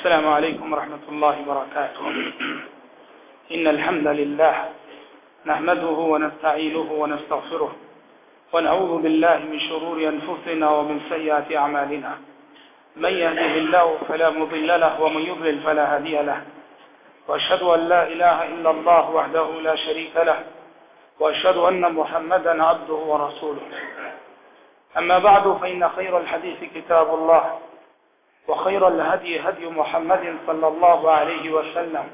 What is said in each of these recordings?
السلام عليكم ورحمة الله وبركاته. إن الحمد لله نحمده ونستعينه ونستغفره ونعوذ بالله من شرور أنفسنا ومن سيئات أعمالنا. من يهده الله فلا مضل له ومن يضلل فلا هدي له. وأشهد أن لا إله إلا الله وحده لا شريك له. وأشهد أن محمدا عبده ورسوله. أما بعد، فإن خير الحديث كتاب الله. وخير الهدي هدي محمد صلى الله عليه وسلم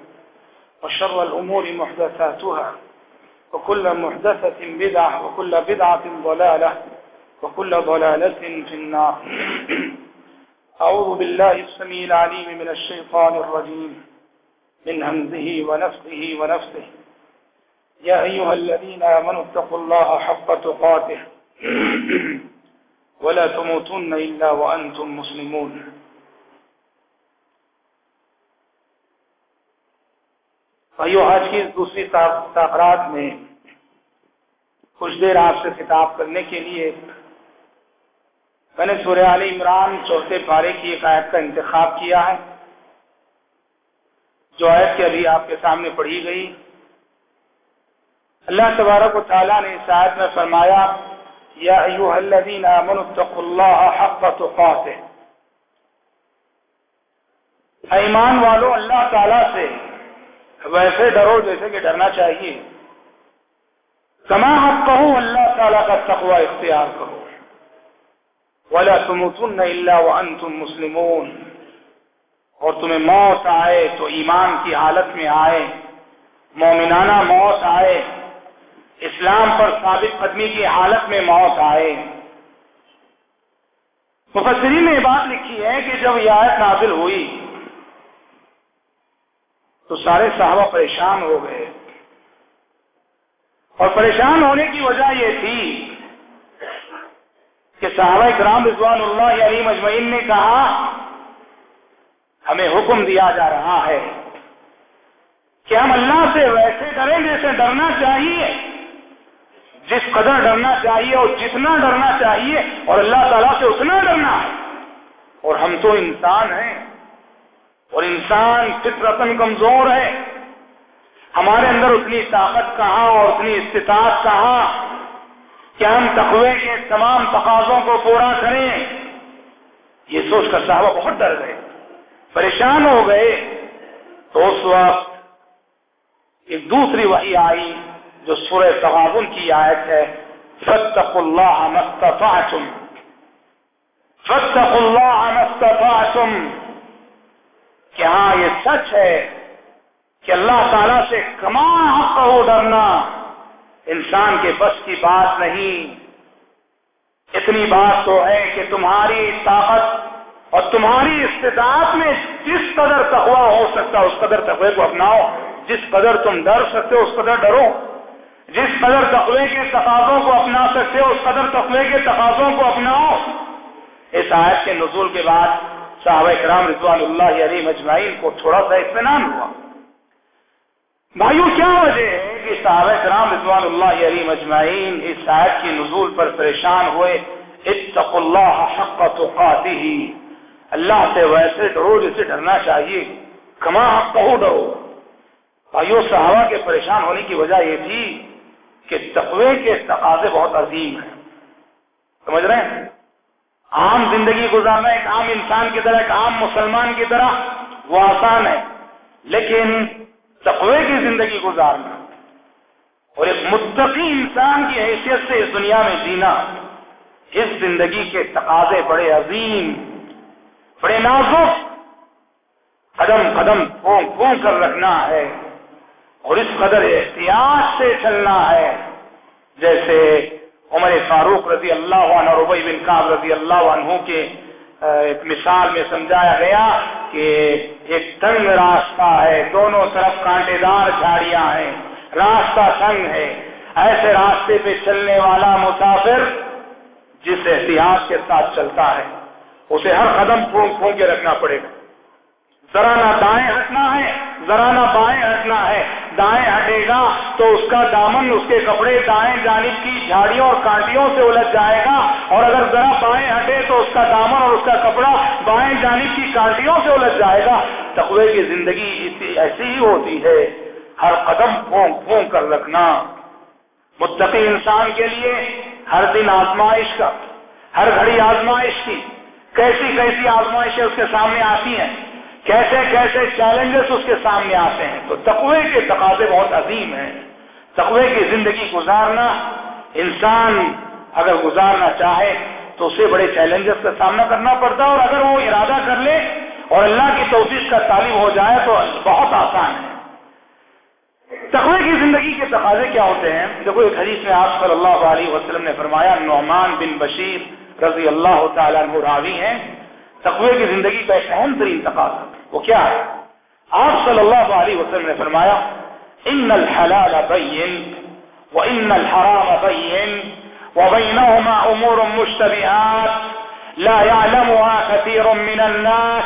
وشر الأمور محدثاتها وكل محدثة بدعة وكل بدعة ضلالة وكل ضلالة في النار. أعوذ بالله السميع العليم من الشيطان الرجيم. من همزه ونفسه ونفسه. يا أيها الذين آمنوا اتقوا الله حق تقاته. ولا تموتن إلا وأنتم مسلمون. بھائیو، آج کی دوسری تاخرات میں کچھ دیر آپ سے خطاب کرنے کے لیے میں نے سورہ عال عمران چوتھے پارے کی ایک آیت کا انتخاب کیا ہے، جو آیت کے ابھی آپ کے سامنے پڑھی گئی۔ اللہ تبارک و تعالیٰ نے اس آیت میں فرمایا، یا ایوہ الذین آمنوا اتقوا اللہ حق تقاتے ایمان والو، اللہ تعالیٰ سے ویسے ڈرو جیسے کہ ڈرنا چاہیے۔ کما حق کہو، اللہ تعالیٰ کا تقوی اختیار کرو ولا تموتن الا وانتم مسلمون۔ اور تمہیں موت آئے تو ایمان کی حالت میں آئے۔ مومنانہ موت آئے۔ اسلام پر ثابت قدمی کی حالت میں موت آئے۔ مفسرین نے بات لکھی ہے کہ جب یہ آیت نازل ہوئی تو سارے صحابہ پریشان ہو گئے۔ اور پریشان ہونے کی وجہ یہ تھی کہ صحابہ کرام رضوان اللہ علی مجمعین نے کہا، ہمیں حکم دیا جا رہا ہے کہ ہم اللہ سے ویسے ڈریں جیسے ڈرنا چاہیے، جس قدر ڈرنا چاہیے اور جتنا ڈرنا چاہیے، اور اللہ تعالیٰ سے اتنا ڈرنا ہے۔ اور ہم تو انسان ہیں۔ اور انسان فطرتن کمزور ہے۔ ہمارے اندر اتنی طاقت کہاں اور اتنی استطاعت کہاں کہ ہم تقوی کے تمام تقاضوں کو پورا کریں۔ یہ سوچ کر صحابہ بہت ڈر گئے، پریشان ہو گئے۔ تو اس وقت ایک دوسری وحی آئی جو سورہ تغابن کی آیت ہے فتق اللہ مستفعتم فتق اللہ مستفعتم کہ ہاں یہ سچ ہے کہ اللہ تعالیٰ سے کما حق ہو ڈرنا انسان کے بس کی بات نہیں۔ اتنی بات تو ہے کہ تمہاری طاقت اور تمہاری استطاعت میں جس قدر تقوا ہو سکتا، اس قدر تقوی کو اپناؤ۔ جس قدر تم ڈر سکتے ہو، اس قدر ڈرو۔ جس قدر تقوی کے تقاضوں کو اپنا سکتے ہو، اس قدر تقوی کے تقاضوں کو اپناؤ۔ اس آیت کے نزول کے بعد صحابہ کرام رضوان اللہ علی مجمعین کو تھوڑا سا اطمینان ہوا۔ بھائیو کیا وجہ ہے کہ صحابہ کرام رضوان اللہ علی مجمعین اس آیت کی نزول پر پریشان ہوئے؟ اتق اللہ حق تقاته۔ اللہ سے ویسے ڈرو، جسے ڈرنا چاہیے۔ کما حق کہو ڈرو۔ بھائیو صحابہ کے پریشان ہونے کی وجہ یہ تھی کہ تقوی کے تقاضے بہت عظیم ہیں۔ سمجھ رہے ہیں؟ عام زندگی گزارنا، ایک عام انسان کی طرح، ایک عام مسلمان کی طرح وہ آسان ہے۔ لیکن تقوی کی زندگی گزارنا اور ایک متقی انسان کی حیثیت سے اس دنیا میں جینا، اس زندگی کے تقاضے بڑے عظیم، بڑے نازک قدم قدم پھونک پھونک کر رکھنا ہے اور اس قدر احتیاط سے چلنا ہے جیسے عمر فاروق رضی اللہ عنہ اور عبی بن کعب رضی اللہ عنہ کے ایک مثال میں سمجھایا گیا کہ ایک تنگ راستہ ہے، دونوں طرف کانٹے دار جھاڑیاں ہیں، راستہ تنگ ہے، ایسے راستے پہ چلنے والا مسافر جس احتیاط کے ساتھ چلتا ہے، اسے ہر قدم پھونک پھونک کے رکھنا پڑے گا۔ ذرا نہ دائیں ہٹنا ہے ذرا نہ بائیں ہٹنا ہے۔ دائیں ہٹے گا تو اس کا دامن، اس کے کپڑے دائیں جانب کی جھاڑیوں اور کانٹیوں سے الجھ جائے گا۔ اور اگر ذرا بائیں ہٹے تو اس کا دامن اور اس کا کپڑا بائیں جانب کی کانٹیوں سے الجھ جائے گا۔ تقوی کی زندگی ایسی ہی ہوتی ہے۔ ہر قدم پھونک پھونک کر رکھنا۔ متقی انسان کے لیے ہر دن آزمائش کا، ہر گھڑی آزمائش کی۔ کیسی کیسی آزمائشیں اس کے سامنے آتی ہیں؟ کیسے کیسے چیلنجز اس کے سامنے آتے ہیں؟ تو تقوی کے تقاضے بہت عظیم ہیں۔ تقوی کی زندگی گزارنا، انسان اگر گزارنا چاہے تو اسے بڑے چیلنجز کا سامنا کرنا پڑتا ہے اور اگر وہ ارادہ کر لے اور اللہ کی توفیق کا تعلیم ہو جائے تو بہت آسان ہے۔ تقوی کی زندگی کے تقاضے کیا ہوتے ہیں؟ دیکھو، ایک حدیث میں آپ صلی اللہ علیہ وسلم نے فرمایا، نعمان بن بشیر رضی اللہ تعالیٰ راوی ہیں۔ تقوی کی زندگی کا ایک اہم ترین تقاضا وہ کیا ہے؟ آپ صلی اللہ علیہ وسلم نے فرمایا ان الحلال بین وان الحرام بین وبينهما امور مشتبهات لا يعلمها كثير من الناس،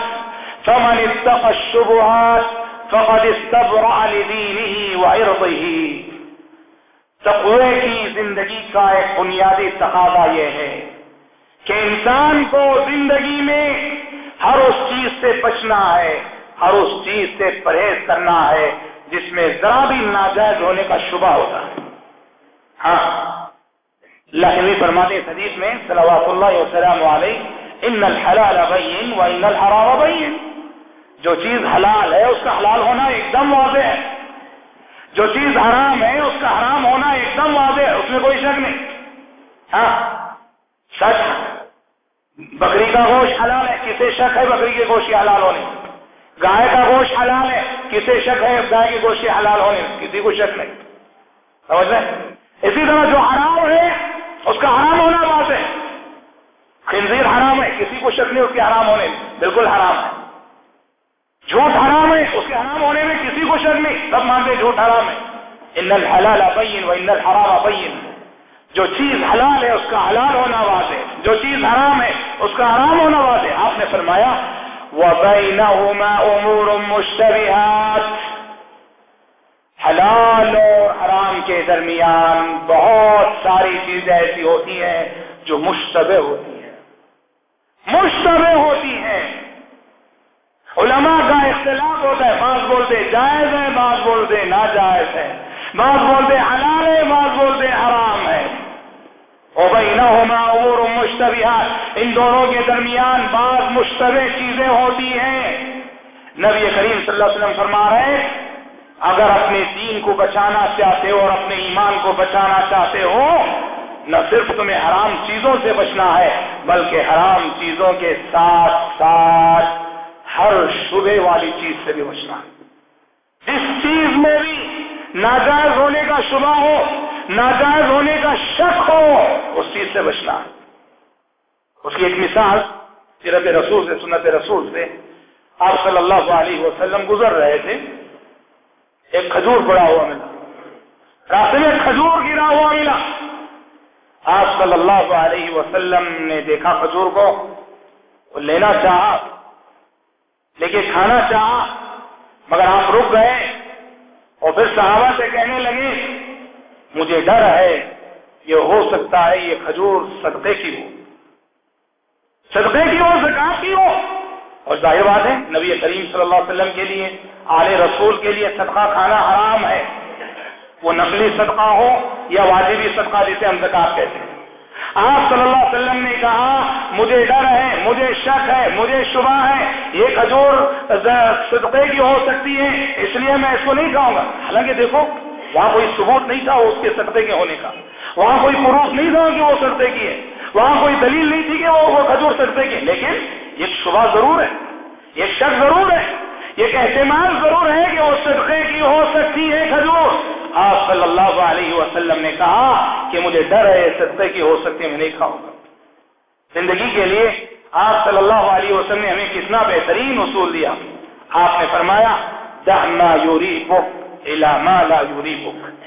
فمن اتقى الشبهات فقد استبرع لدينه وعرضه. تقوی کی زندگی کا ایک بنیادی تقاضا یہ ہے کہ انسان کو زندگی میں ہر اس چیز سے بچنا ہے، ہر اس چیز سے پرہیز کرنا ہے، جس میں ذرا بھی ناجائز ہونے کا شبہ ہوتا ہے۔ ہاں۔ اللہ فرماتے حدیث میں، صلوات اللہ وسلم علیہ، ان الحلال بین و ان الحرام بین جو چیز حلال ہے، اس کا حلال ہونا ایک دم واضح ہے۔ جو چیز حرام ہے، اس کا حرام ہونا ایک دم واضح ہے، اس میں کوئی شک نہیں۔ ہاں۔ سچ۔ بکری کا گوشت حلال ہے، کسے شک ہے بکری کے گوشت حلال ہونے؟ گائے کا گوشت حلال ہے، کسے شک ہے گائے کے گوشت حلال ہونے؟ کسی کو شک نہیں۔ سمجھ رہے اسی طرح جو حرام ہے، اس کا حرام ہونا بات ہے۔ خنزیر حرام ہے، کسی کو شک نہیں اس کے حرام ہونے بالکل حرام ہے۔ جھوٹ حرام ہے، اس کے حرام ہونے میں کسی کو شک نہیں۔ سب مانتے جھوٹ حرام ہے۔ ان الحلال بین و ان الحرام بین۔ جو چیز حلال ہے، اس کا حلال ہونا واضح جو چیز حرام ہے، اس کا حرام ہونا واضح آپ نے فرمایا، وَبَيْنَهُمَا أُمُورٌ مُشْتَبِهَاتٌ حلال اور حرام کے درمیان بہت ساری چیزیں ایسی ہوتی ہیں جو مشتبہ ہوتی ہیں۔ مشتبہ ہوتی ہیں۔ علماء کا اختلاف ہوتا ہے۔ بعض بولتے جائز ہے بعض بولتے ناجائز ہے بعض بولتے حلال ہے بعض بولتے حرام ہے او بھائی نہ ہونا اور مشتبہات۔ ان دونوں کے درمیان بعض مشتبہ چیزیں ہوتی ہیں۔ نبی کریم صلی اللہ علیہ وسلم فرما رہے اگر اپنے دین کو بچانا چاہتے ہو اور اپنے ایمان کو بچانا چاہتے ہو، نہ صرف تمہیں حرام چیزوں سے بچنا ہے، بلکہ حرام چیزوں کے ساتھ ساتھ ہر شبے والی چیز سے بھی بچنا جس چیز میں بھی ناجائز ہونے کا شبہ ہو، ناجائز ہونے کا شک ہو، اس چیز سے بچنا اس کی ایک مثال سیرت رسول سے، سنت رسول سے آپ صلی اللہ علیہ وسلم گزر رہے تھے۔ ایک کھجور پڑا ہوا ملا۔ راستے میں کھجور گرا ہوا ملا۔ آپ صلی اللہ علیہ وسلم نے دیکھا کھجور کو۔ وہ لینا چاہا، لیکن کھانا چاہا، مگر آپ رک گئے۔ اور پھر صحابہ سے کہنے لگے، مجھے ڈر ہے، یہ ہو سکتا ہے یہ کھجور صدقے کی ہو۔ صدقے کی ہو، زکات کی ہو۔ اور ظاہر بات ہے، نبی کریم صلی اللہ علیہ وسلم کے لیے، آل رسول کے لیے صدقہ کھانا حرام ہے۔ وہ نقلی صدقہ ہو یا واجبی صدقہ جسے ہم زکات کہتے ہیں۔ آپ صلی اللہ علیہ وسلم نے کہا، مجھے ڈر ہے، مجھے شک ہے، مجھے شبہ ہے۔ یہ کھجور صدقے کی ہو سکتی ہے، اس لیے میں اس کو نہیں کہوں گا۔ حالانکہ دیکھو، وہاں کوئی ثبوت نہیں تھا اس کے صدقے کے ہونے کا۔ وہاں کوئی پروف نہیں تھا کہ وہ صدقے کی ہے۔ وہاں کوئی دلیل نہیں تھی کہ وہ کھجور صدقے کی لیکن یہ شبہ ضرور ہے۔ یہ شک ضرور ہے۔ یہ احتمال ضرور ہے کہ وہ صدقے کی ہو سکتی ہے کھجور۔ آپ صلی اللہ علیہ وسلم نے کہا کہ مجھے ڈر ہے، صدقے کی ہو سکتی ہے، میں نہیں کھاؤں گا۔ زندگی کے لیے آپ صلی اللہ علیہ وسلم نے ہمیں کتنا بہترین اصول دیا۔ آپ نے فرمایا دہنا یوری بک علامہ لا یوری بک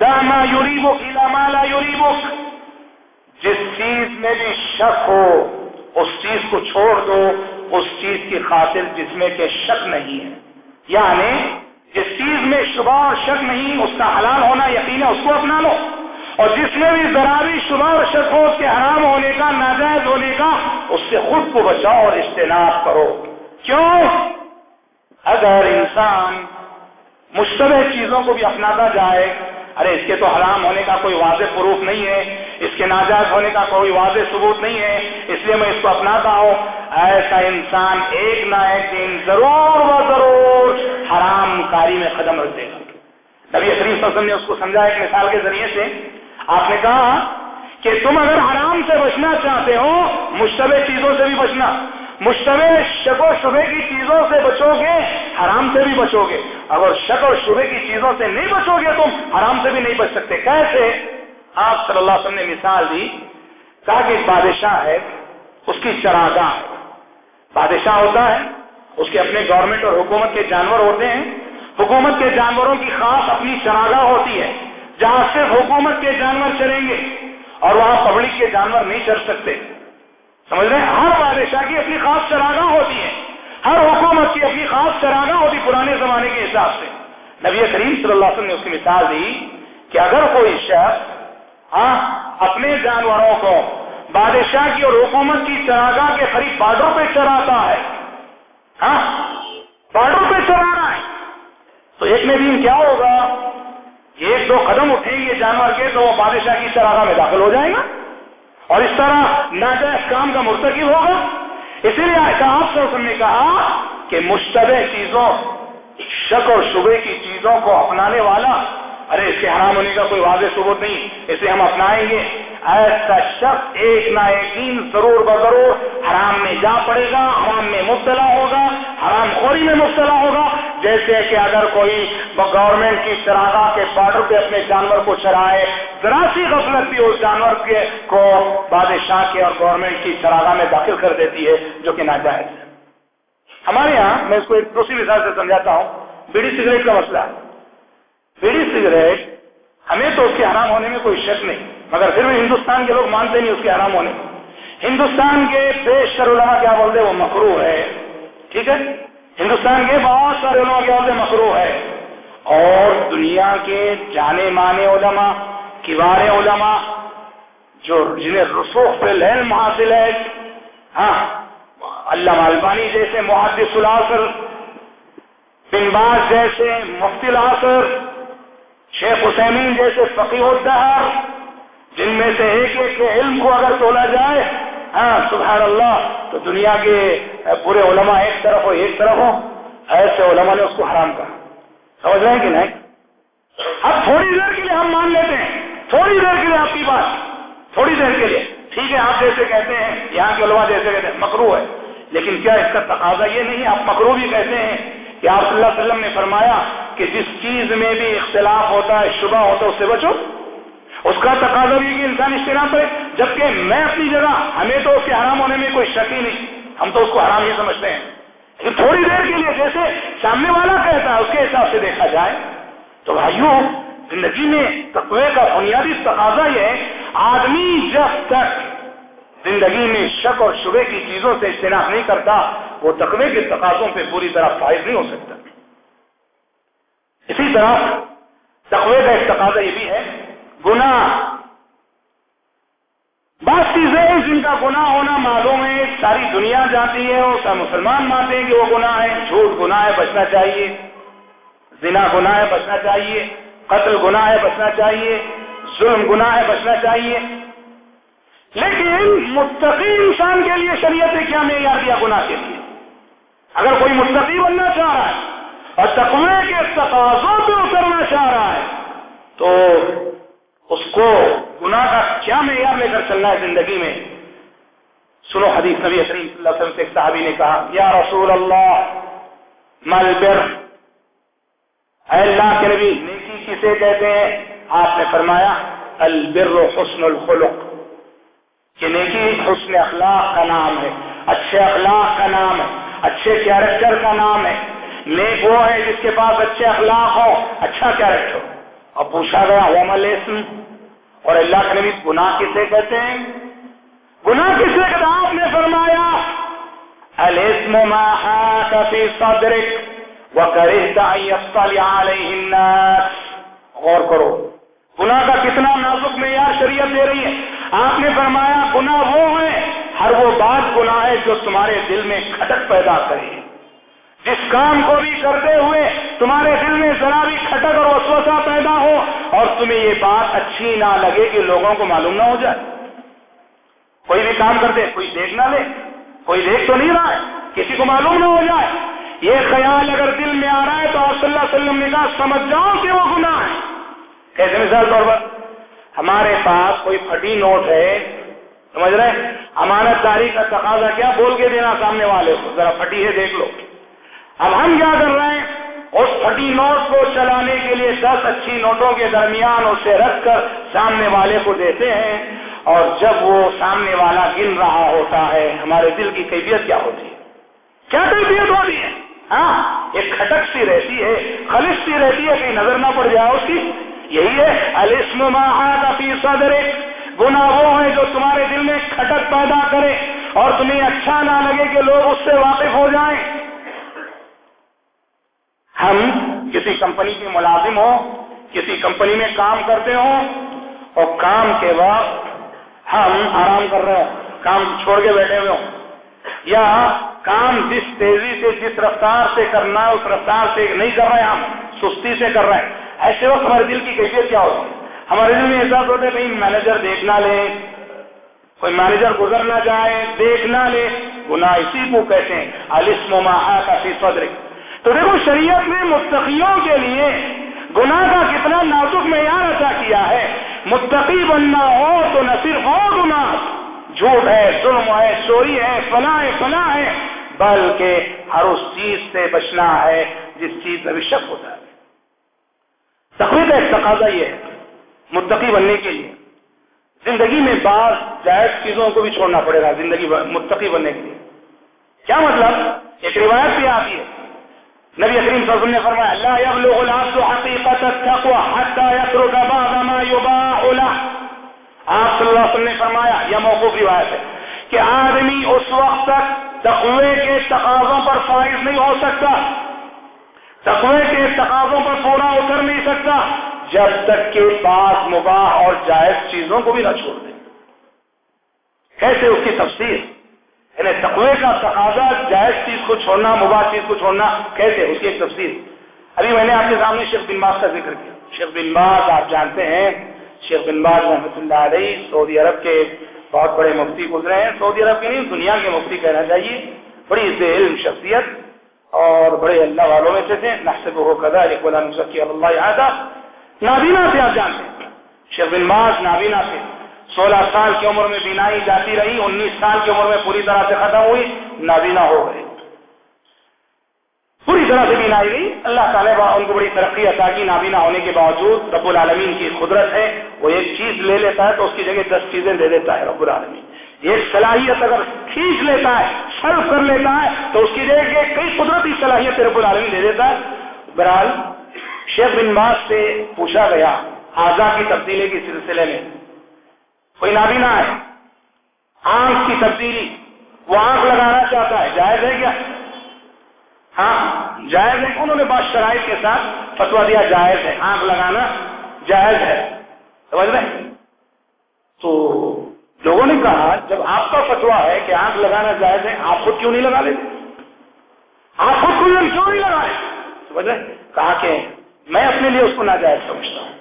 دہنا یوری بک علامہ لا یوری بک جس چیز میں بھی شک ہو، اس چیز کو چھوڑ دو، اس چیز کی خاطر جس میں کہ شک نہیں ہے۔ یعنی جس چیز میں شبہ اور شک نہیں، اس کا حلال ہونا یقین ہے، اس کو اپنا لو۔ اور جس میں بھی ذرا شبہ اور شک ہو، اس کے حرام ہونے کا، ناجائز ہونے کا، اس سے خود کو بچاؤ اور اجتناب کرو۔ کیوں؟ اگر انسان مشتبہ چیزوں کو بھی اپناتا جائے ارے، اس کے تو حرام ہونے کا کوئی واضح پروف نہیں ہے، اس کے ناجائز ہونے کا کوئی واضح ثبوت نہیں ہے، اس لیے میں اس کو اپناتا ہوں۔ ایسا انسان ایک نہ ایک دن ضرور و ضرور حرام کاری میں قدم رکھ دے گا۔ نبی کریم صلی اللہ علیہ وسلم نے اس کو سمجھا ایک مثال کے ذریعے سے۔ آپ نے کہا کہ تم اگر حرام سے بچنا چاہتے ہو، مشتبہ چیزوں سے بھی بچنا۔ مشتبہ شک و شبے کی چیزوں سے بچو گے، حرام سے بھی بچو گے۔ اگر شک و شبے کی چیزوں سے نہیں بچو گے تم، حرام سے بھی نہیں بچ سکتے۔ کیسے؟ آپ صلی اللہ علیہ وسلم نے مثال دی۔ کہا کہ بادشاہ ہے، اس کی چراگاہ بادشاہ ہوتا ہے، اس کے اپنے گورنمنٹ اور حکومت کے جانور ہوتے ہیں۔ حکومت کے جانوروں کی خاص اپنی چراگاہ ہوتی ہے، جہاں صرف حکومت کے جانور چریں گے اور وہاں پبلک کے جانور نہیں چر سکتے۔ سمجھ رہے ہیں؟ ہر بادشاہ کی اپنی خاص چراگاہ ہوتی ہے ہر حکومت کی اپنی خاص چراگاہ ہوتی پرانے زمانے کے حساب سے۔ نبی کریم صلی اللہ علیہ وسلم نے اس کی مثال دی کہ اگر کوئی شخص ہاں اپنے جانوروں کو بادشاہ کی اور حکومت کی چراگاہ کے قریب بارڈر پہ چراتا ہے ہاں بارڈر پہ چرا رہا ہے، تو ایک میں دن کیا ہوگا؟ ایک دو قدم اٹھیں گے جانور کے تو وہ بادشاہ کی چراگاہ میں داخل ہو جائے گا۔ اور اس طرح ناجائز کام کا مرتکب ہوگا۔ اسی لیے آپ سے نے کہا کہ مشتبہ چیزوں، شک اور شبے کی چیزوں کو اپنانے والا، ارے اس کے حرام ہونے کا کوئی واضح ثبوت نہیں، اسے ہم اپنائیں گے۔ ایسا شخص ایک نہ ایک ضرور بضرور حرام میں جا پڑے گا، حرام میں مبتلا ہوگا، حرام خوری میں مبتلا ہوگا۔ جیسے کہ اگر کوئی گورنمنٹ کی چراغاہ کے بارڈر پہ اپنے جانور کو چرائے ذرا سی غفلت بھی اس جانور کے کو بادشاہ کے اور گورنمنٹ کی چراغاہ میں داخل کر دیتی ہے، جو کہ ناجائز ہے۔ ہمارے یہاں، میں اس کو ایک دوسری مثال سے سمجھاتا ہوں۔ بیڑی سگریٹ کا مسئلہ۔ بیڑی سگریٹ، ہمیں تو اس کے حرام ہونے میں کوئی شک نہیں۔ مگر پھر بھی ہندوستان کے لوگ مانتے نہیں اس کے حرام ہونے۔ ہندوستان کے بیشتر علماء کیا بولتے وہ مکرو ہے۔ ٹھیک ہے؟ ہندوستان کے بہت سارے علماء کیا بولتے مکرو ہے۔ اور دنیا کے جانے مانے علماء کبار علماء، جو جنہیں رسوخ پہ العلم حاصل ہے ہاں اللہ البانی جیسے، محدث العصر، بن باز جیسے، مفتی العصر، شیخ حسین جیسے فقی الدہر جن میں سے ایک ایک کے علم کو اگر تولا جائے ہاں سبحان اللہ، تو دنیا کے پورے علماء ایک طرف ہو ایک طرف ہو ایسے علماء نے اس کو حرام کہا۔ سمجھ رہے ہیں کہ نہیں؟ اب تھوڑی دیر کے لیے ہم مان لیتے ہیں۔ تھوڑی دیر کے لیے آپ کی بات۔ تھوڑی دیر کے لیے۔ ٹھیک ہے، آپ جیسے کہتے ہیں، یہاں کے علماء جیسے کہتے ہیں مکرو ہے۔ لیکن کیا اس کا تقاضا یہ نہیں، آپ مکرو بھی کہتے ہیں کہ آپ صلی اللہ علیہ وسلم نے فرمایا کہ جس چیز میں بھی اختلاف ہوتا ہے، شبہ ہوتا ہے، اس سے بچو۔ اس کا تقاضا بھی کہ انسان اجتناب کرے، جبکہ میں اپنی جگہ، ہمیں تو اس کے حرام ہونے میں کوئی شک ہی نہیں۔ ہم تو اس کو حرام ہی سمجھتے ہیں۔ لیکن تھوڑی دیر کے لیے جیسے سامنے والا کہتا ہے، اس کے حساب سے دیکھا جائے تو بھائیوں زندگی میں تقوی کا بنیادی تقاضا یہ ہے، آدمی جب تک زندگی میں شک اور شبے کی چیزوں سے اجتناب نہیں کرتا، وہ تقوی کے تقاضوں پہ پوری طرح فائد نہیں ہو سکتا۔ اسی طرح تقوی کا ایک تقاضا یہ بھی ہے گناہ۔ بعض چیزیں جن کا گناہ ہونا معلوم ہے، ساری دنیا جاتی ہے، اور سب مسلمان مانتے ہیں کہ وہ گناہ ہے۔ جھوٹ گناہ ہے، بچنا چاہیے۔ زنا گناہ ہے، بچنا چاہیے۔ قتل گناہ ہے، بچنا چاہیے۔ ظلم گناہ ہے، بچنا چاہیے۔ لیکن مستقی انسان کے لیے شریعت نے کیا معیار دیا گناہ کے لیے؟ اگر کوئی مستقی بننا چاہ رہا ہے، اور تقوی کے تقاضوں پہ اترنا چاہ رہا ہے، تو اس کو گناہ کا کیا معیار لے کر چلنا ہے زندگی میں؟ سنو حدیث نبی کریم صلی اللہ علیہ وسلم سے ایک صحابی نے کہا، یا رسول اللہ، مل بر۔ اے اللہ کے نبی، نیکی کسے کہتے ہیں؟ آپ نے فرمایا البر حسن الخلق۔ کہ نیکی حسن اخلاق کا نام ہے۔ اچھے اخلاق کا نام ہے۔ اچھے کیریکٹر کا نام ہے۔ نیک وہ ہے جس کے پاس اچھے اخلاق ہو اچھا کیریکٹر۔ اور پوچھا گیا ہومل اسم اور اللہ کے نبی گناہ کسے کہتے ہیں؟ گناہ کسے کہتے ہیں آپ نے فرمایا؟ الاسم ما حاك في صدرك وكرهت ان يطلع عليه الناس. غور کرو، گناہ کا کتنا نازک معیار شریعت دے رہی ہے۔ آپ نے فرمایا، گناہ وہ ہے ہر وہ بات گناہ ہے جو تمہارے دل میں کھٹک پیدا کرے۔ جس کام کو بھی کرتے ہوئے تمہارے دل میں ذرا بھی کھٹک اور وسوسہ پیدا ہو اور تمہیں یہ بات اچھی نہ لگے کہ لوگوں کو معلوم نہ ہو جائے۔ کوئی بھی کام کرتے، کوئی دیکھ نہ لے، کوئی دیکھ تو نہیں رہا ہے، کسی کو معلوم نہ ہو جائے۔ یہ خیال اگر دل میں آ رہا ہے تو آپ صلی اللہ علیہ وسلم نے کہا، سمجھ جاؤ کہ وہ گناہ ہے کیسے مثال طور پر، ہمارے پاس کوئی پھٹی نوٹ ہے، سمجھ رہے؟ امانت داری کا تقاضا کیا بول کے دینا سامنے والے کو؟ ذرا پھٹی ہے دیکھ لو۔ اب ہم کیا کر رہے ہیں؟ اس پھٹی نوٹ کو چلانے کے لیے دس اچھی نوٹوں کے درمیان اسے رکھ کر سامنے والے کو دیتے ہیں اور جب وہ سامنے والا گن رہا ہوتا ہے، ہمارے دل کی کیفیت کیا ہوتی ہے؟ کیا کیفیت ہوتی ہے؟ ہاں ایک کھٹک سی رہتی ہے خلش سی رہتی ہے، کہیں نظر نہ پڑ جائے اس کی۔ یہی ہے السم فی صدر گنا وہ ہے جو تمہارے دل میں کھٹک پیدا کرے اور تمہیں اچھا نہ لگے کہ لوگ اس سے واقف ہو جائیں۔ ہم کسی کمپنی کے ملازم ہوں، کسی کمپنی میں کام کرتے ہوں اور کام کے وقت ہم آرام کر رہے ہوں کام چھوڑ کے بیٹھے ہوئے ہوں۔ یا کام جس تیزی سے، جس رفتار سے کرنا ہے اس رفتار سے نہیں کر رہے ہم، سستی سے کر رہے ہیں۔ ایسے وقت ہمارے دل کی کیفیت کیا ہوتی ہے؟ ہمارے دل میں احساس ہوتا ہے کہیں مینیجر دیکھ نہ لے، کوئی مینیجر گزر نہ جائے، دیکھ نہ لے۔ گناہ اسی کو کہتے ہیں السم کا فی صدر تو دیکھو شریعت نے مستقیوں کے لیے گناہ کا کتنا نازک معیار ادا کیا ہے۔ متقی بننا ہو تو نہ صرف ہو گناہ۔ جھوٹ ہے، ظلم ہے، چوری ہے فلاں ہے فلاں ہے۔ بلکہ ہر اس چیز سے بچنا ہے جس چیز میں بھی شک ہوتا ہے۔ تقویت ایک تقاضا یہ ہے متقی بننے کے لیے۔ زندگی میں بعض جائز چیزوں کو بھی چھوڑنا پڑے گا زندگی متقی بننے کے لیے۔ کیا مطلب؟ ایک روایت بھی آتی ہے۔ نبی کریم صلی اللہ علیہ وسلم نے فرمایا، لا يبلغ العبد حقیقت التقوى حتى يترك بعض ما يباح له. آپ صلی اللہ علیہ وسلم نے فرمایا، یہ موقوف روایت ہے کہ آدمی اس وقت تک تقوی کے تقاضوں پر فائز نہیں ہو سکتا، تقوی کے تقاضوں پر پورا اتر نہیں سکتا، جب تک کہ بعض مباح اور جائز چیزوں کو بھی نہ چھوڑ دے۔ کیسے اس کی تفسیر؟ یعنی تقوی کا تقاضا، جائز چیز کو چھوڑنا، مباح چیز کو چھوڑنا، کیسے؟ اس کی ایک تفصیل۔ ابھی میں نے آپ کے سامنے شیخ بن باز کا ذکر کیا۔ شیخ بن باز آپ جانتے ہیں، شیخ بن باز رحمۃ اللہ علیہ سعودی عرب کے بہت بڑے مفتی گزرے ہیں۔ سعودی عرب کے نہیں، دنیا کے مفتی کہنا چاہیے۔ بڑی علم شخصیت اور بڑے اللہ والوں میں سے تھے۔ نقصب ہو قدا اللہ یاد نابینا سے آپ جانتے ہیں۔ شیخ بن باز نابینا سے۔ سولہ سال کی عمر میں بینائی جاتی رہی، انیس سال کی عمر میں پوری طرح سے ختم ہوئی، نابینا ہو گئے۔ پوری طرح سے بینائی گئی۔ اللہ تعالیٰ ان کو بڑی ترقی عطا کی، نابینا ہونے کے باوجود رب العالمین کی قدرت ہے۔ وہ ایک چیز لے لیتا ہے تو اس کی جگہ دس چیزیں دے دیتا ہے رب العالمین۔ ایک صلاحیت اگر کھینچ لیتا ہے، سرو کر لیتا ہے، تو اس کی جگہ کئی قدرتی صلاحیت رب العالمین دے دیتا ہے۔ بہرحال، شیخ بن باز سے پوچھا گیا آزا کی تبدیلی کے سلسلے میں کوئی نابینا ہے؟ آنکھ کی تبدیلی، وہ آنکھ لگانا چاہتا ہے، جائز ہے کیا؟ ہاں جائز ہے انہوں نے بات شرائط کے ساتھ فتوا دیا، جائز ہے، آنکھ لگانا جائز ہے۔ سمجھ رہے تو لوگوں نے کہا، جب آپ کا فتوا ہے کہ آنکھ لگانا جائز ہے، آپ خود کیوں نہیں لگا لیتے؟ آپ خود کیوں نہیں لگا رہے سمجھ رہے کہا کہ میں اپنے لیے اس کو ناجائز سمجھتا ہوں۔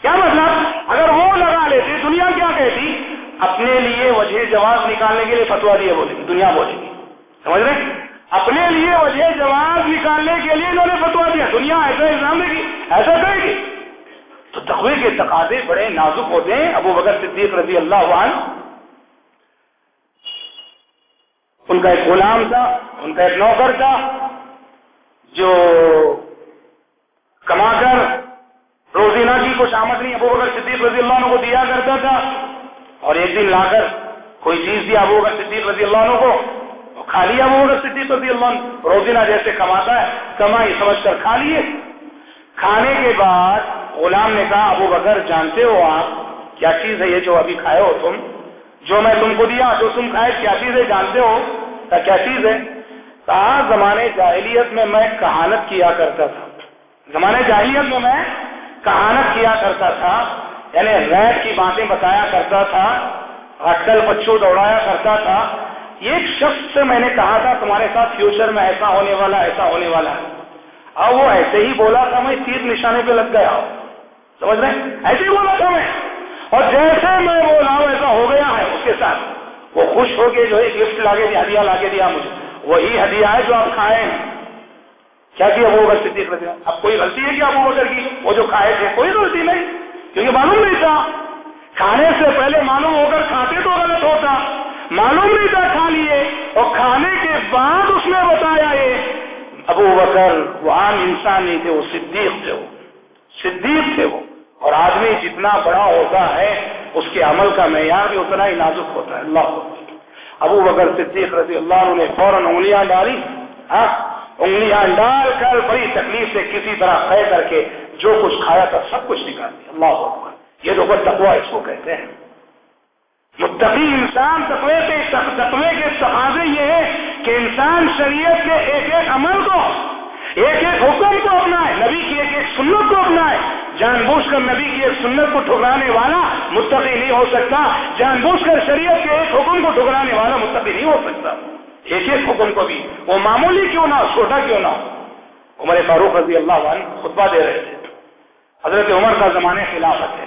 کیا مطلب؟ اگر وہ لگا لیتے دنیا کیا کہتی؟ اپنے لیے وجہ جواب نکالنے کے لیے فتوا دیے بولے گی دنیا بولے گی۔ سمجھ رہے؟ اپنے لیے وجہ جواب نکالنے کے لیے انہوں نے فتوا دیا۔ دنیا ایسا الزام دے گی، ایسا کہے گی۔ تو تقوی کے تقاضے بڑے نازک ہوتے ہیں۔ ابو بکر صدیق رضی اللہ عنہ، ان کا ایک غلام تھا، ان کا ایک نوکر تھا، جو کما کر روزینہ کی کچھ آمدنی ابو بکر صدیق رضی اللہ عنہ کو دیا کرتا تھا۔ اور ایک دن لا کر کوئی چیز دیا ابو بکر صدیق رضی اللہ عنہ کو۔ کھا لیا ابو بکر صدیق رضی اللہ عنہ۔ روزینہ جیسے کماتا ہے، کمائی سمجھ کر کھا لیے۔ کھانے کے بعد غلام نے کہا، ابو بکر جانتے ہو آپ، کیا چیز ہے یہ جو ابھی کھائے ہو تم؟ جو میں تم کو دیا، جو تم کھائے، کیا چیز ہے؟ جانتے ہو؟ کیا چیز ہے؟ کہا، زمانے جاہلیت میں میں کہانت کیا کرتا تھا۔ زمانے جاہلیت میں میں کہانت کیا کرتا تھا یعنی ریت کی باتیں بتایا کرتا تھا اٹکل پچو دوڑایا کرتا تھا۔ ایک شخص سے میں نے کہا تھا، تمہارے ساتھ فیوچر میں ایسا ہونے والا، ایسا ہونے والا۔ ہے اور وہ ایسے ہی بولا تھا، میں تیر نشانے پہ لگ گیا سمجھ رہے ایسے ہی بولا تھا میں۔ اور جیسے میں بولا ہوں ایسا ہو گیا ہے اس کے ساتھ۔ وہ خوش ہو کے جو ہے گفٹ لا کے دیا ہدیہ لا کے دیا مجھے۔ وہی ہدیہ ہے جو آپ کھائے ہیں۔ کیا کیا وہ بکر صدیق رضی اب کوئی غلطی ہے کیا ابو بکر کی وہ جو کھائے تھے؟ کوئی غلطی نہیں، کیونکہ معلوم نہیں تھا۔ کھانے سے پہلے معلوم ہو کر کھاتے تو غلط ہوتا۔ معلوم نہیں تھا کھا لیے۔ اور کھانے کے بعد اس نے بتایا یہ۔ ابو بکر وہ عام انسان نہیں تھے، وہ صدیق تھے وہ۔ صدیق تھے وہ۔ اور آدمی جتنا بڑا ہوتا ہے، اس کے عمل کا معیار بھی اتنا ہی نازک ہوتا ہے۔ اللہ ابو بکر صدیق رضی اللہ عنہ نے فوراً انگلیاں ڈالی۔ ہاں انگلیاں ڈال کر بڑی تکلیف سے کسی طرح طے کر کے جو کچھ کھایا تھا سب کچھ نکال دیا۔ اللہ اکبر۔ یہ تو بس تقوا اس کو کہتے ہیں۔ متقی انسان تقوی کے تقوی کے تقاضے یہ ہے کہ انسان شریعت کے ایک ایک عمل کو، ایک ایک حکم کو اپنائے، نبی کی ایک ایک سنت کو اپنائے۔ جان بوجھ کر نبی کی ایک سنت کو ٹھکرانے والا متقی نہیں ہو سکتا۔ جان بوجھ کر شریعت کے ایک حکم کو ٹھکرانے والا متقی نہیں ہو سکتا۔ ایک ایک حکم کو بھی۔ وہ معمولی کیوں نہ چھوٹا کیوں نہ۔ ہو عمر فاروق رضی اللہ عنہ خطبہ دے رہے تھے۔ حضرت عمر کا زمانے خلافت ہے۔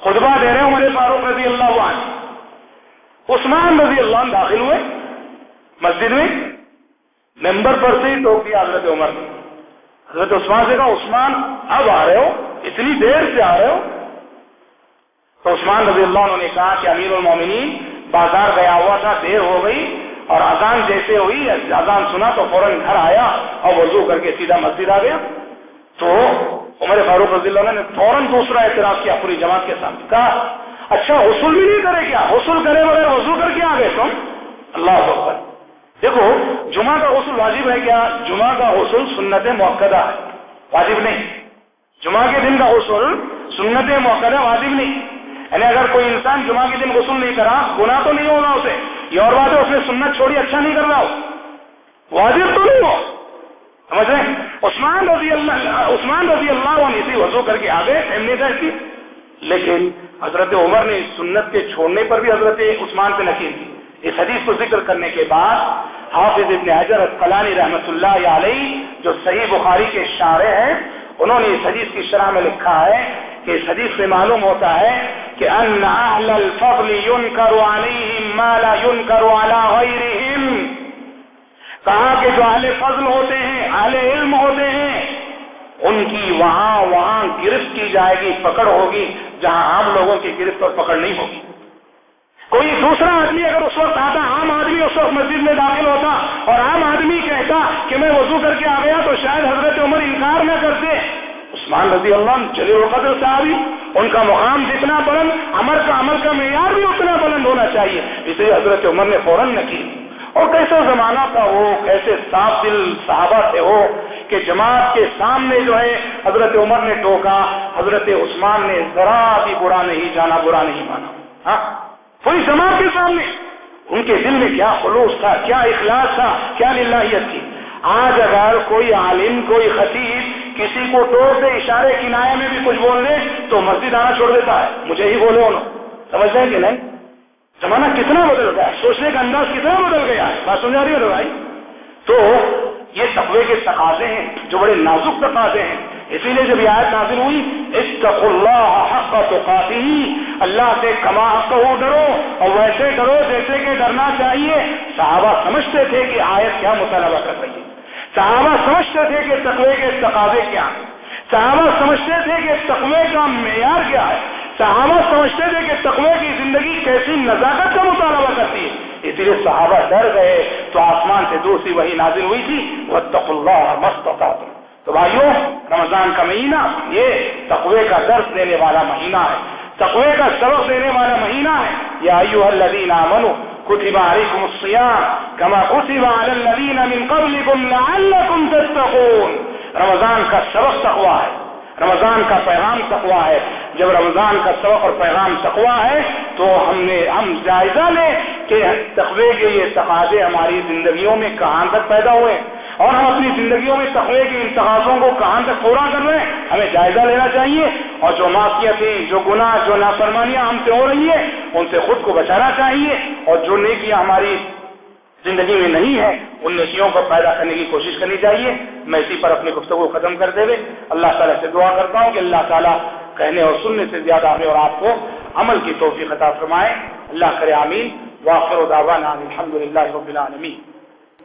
خطبہ دے رہے عمر فاروق رضی اللہ عنہ۔ عثمان رضی اللہ عنہ داخل ہوئے، مسجد میں۔ ممبر پر سے ہی ٹوک دیا حضرت عمر نے۔ حضرت عثمان سے کہا، عثمان، اب آ رہے ہو، اتنی دیر سے آ رہے ہو۔ تو عثمان رضی اللہ عنہ نے کہا کہ امیر المومنین، بازار گیا ہوا تھا، دیر ہو گئی۔ اور اذان جیسے ہوئی، اذان سنا تو فوراً گھر آیا اور وضو کر کے سیدھا مسجد آ گیا۔ تو عمر فاروق رضی اللہ نے فوراً دوسرا اعتراض کیا پوری جماعت کے سامنے۔ کہا اچھا حصول بھی نہیں کرے کیا؟ حصول کرے بغیر وضو کر کے آ گئے تم؟ اللہ اکبر۔ دیکھو، جمعہ کا غسل واجب ہے کیا؟ جمعہ کا غسل سنت موقع ہے، واجب نہیں۔ جمعہ کے دن کا غسل سنت موقع واجب نہیں۔ یعنی اگر کوئی انسان جمعہ کے دن غسل نہیں کرا، گناہ تو نہیں ہوگا اسے۔ یہ اور بات ہے اس نے سنت چھوڑی اچھا نہیں کر رہا ہو۔ واجب تو نہیں ہو۔ سمجھ رہے عثمان رضی اللہ، عثمان رضی اللہ عنہ اسی وضو کر کے آگے اہمیت کی لیکن حضرت عمر نے سنت کے چھوڑنے پر بھی حضرت عثمان پہ نکیل کی۔ اس حدیث کو ذکر کرنے کے بعد حافظ ابن حجر اسقلانی رحمۃ اللہ علیہ، جو صحیح بخاری کے شارے ہیں، انہوں نے اس حدیث کی شرح میں لکھا ہے کہ اس حدیث سے معلوم ہوتا ہے کہ ان اہل الفضل ينکر علیہم ما لا ينکر علی غیرہم۔ کہا کہ جو اہل فضل ہوتے ہیں، اہل علم ہوتے ہیں، ان کی وہاں وہاں گرفت کی جائے گی، پکڑ ہوگی، جہاں عام لوگوں کی گرفت اور پکڑ نہیں ہوگی۔ کوئی دوسرا آدمی اگر اس وقت آتا، عام آدمی اس وقت مسجد میں داخل ہوتا اور عام آدمی کہتا کہ میں وضو کر کے آ گیا تو شاید حضرت عمر انکار نہ کرتے عثمان رضی اللہ جلی القدر صاحب ان کا مقام جتنا بلند عمر کا عمل کا معیار بھی اتنا بلند ہونا چاہیے۔ اسے حضرت عمر نے فوراً نہ کی اور کیسے زمانہ تھا وہ کیسے صاف دل صحابہ تھے وہ کہ جماعت کے سامنے جو ہے، حضرت عمر نے ٹوکا، حضرت عثمان نے ذرا بھی برا نہیں جانا، برا نہیں مانا۔ ہاں؟ پوری جماعت کے سامنے۔ ان کے دل میں کیا خلوص تھا، کیا اخلاص تھا، کیا للہیت تھی۔ آج اگر کوئی عالم، کوئی خطیب کسی کو ٹوک دے، اشارے کنارے میں بھی کچھ بول دے تو مسجد آنا چھوڑ دیتا ہے۔ مجھے ہی بولے انہوں۔ سمجھ رہے کہ نہیں؟ زمانہ کتنا بدل گیا سوچنے کا انداز کتنا بدل گیا ہے۔ بات سمجھا رہی ہے بھائی؟ تو یہ تقوی کے تقاضے ہیں، جو بڑے نازک تقاضے ہیں۔ اسی لیے جب یہ آیت نازل ہوئی اتق اللہ حق تقاتی اللہ سے کما حق ہو ڈرو اور ویسے ڈرو جیسے کہ ڈرنا چاہیے۔ صحابہ سمجھتے تھے کہ آیت کیا مطالبہ کر رہی ہے۔ صحابہ سمجھتے تھے کہ تقوی کے تقاضے کیا ہیں۔ صحابہ سمجھتے تھے کہ تقوی کا معیار کیا ہے۔ صحابہ سمجھتے تھے کہ تقوی کی زندگی کیسی نزاکت کا مطالبہ کرتی ہے۔ اسی لیے صحابہ ڈر گئے تو آسمان سے دوسری وہی نازل ہوئی تھی۔ وہ تق اللہ مست تو بھائیوں رمضان کا مہینہ، یہ تقوی کا درس دینے والا مہینہ ہے۔ تقوی کا سبق دینے والا مہینہ ہے۔ یا ایوہ الذین آمنوا كتب عليكم الصيام كما كتب على الذين من قبلكم لعلكم تتقون. رمضان کا سبق تقوا ہے. رمضان کا پیغام تقوا ہے. جب رمضان کا سبق اور پیغام تقوا ہے تو ہم نے ہم جائزہ لیں کہ تقوی کے یہ تقاضے ہماری زندگیوں میں کہاں تک پیدا ہوئے؟ اور ہم اپنی زندگیوں میں تقوی کے ان تقاضوں کو کہاں تک پورا کر رہے ہیں؟ ہمیں جائزہ لینا چاہیے اور جو معافیتیں جو گناہ، جو نافرمانیاں ہم سے ہو رہی ہیں، ان سے خود کو بچانا چاہیے اور جو نیکیاں ہماری زندگی میں نہیں ہے ان نشیوں کو پیدا کرنے کی کوشش کرنی چاہیے۔ میں اسی پر اپنی گفتگو ختم کر دے اللہ تعالیٰ سے دعا کرتا ہوں کہ اللہ تعالیٰ کہنے اور سننے سے زیادہ ہمیں اور آپ کو عمل کی توفیق عطا فرمائے۔ اللہ کرے آمین۔ واخر دعوانا الحمد للہ رب العالمین۔